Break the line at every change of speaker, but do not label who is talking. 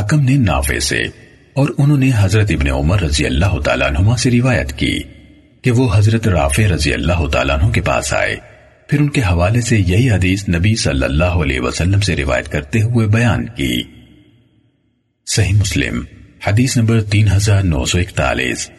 حکم نے نافع سے اور انہوں نے حضرت ابن عمر رضی اللہ تعالیٰ عنہما سے روایت کی کہ وہ حضرت رافع رضی اللہ تعالیٰ عنہ کے پاس آئے۔ پھر ان کے حوالے سے یہی حدیث نبی صلی اللہ علیہ وسلم سے روایت کرتے ہوئے بیان کی۔ صحیح مسلم، حدیث نمبر تین ہزار نو سو اکتالیس۔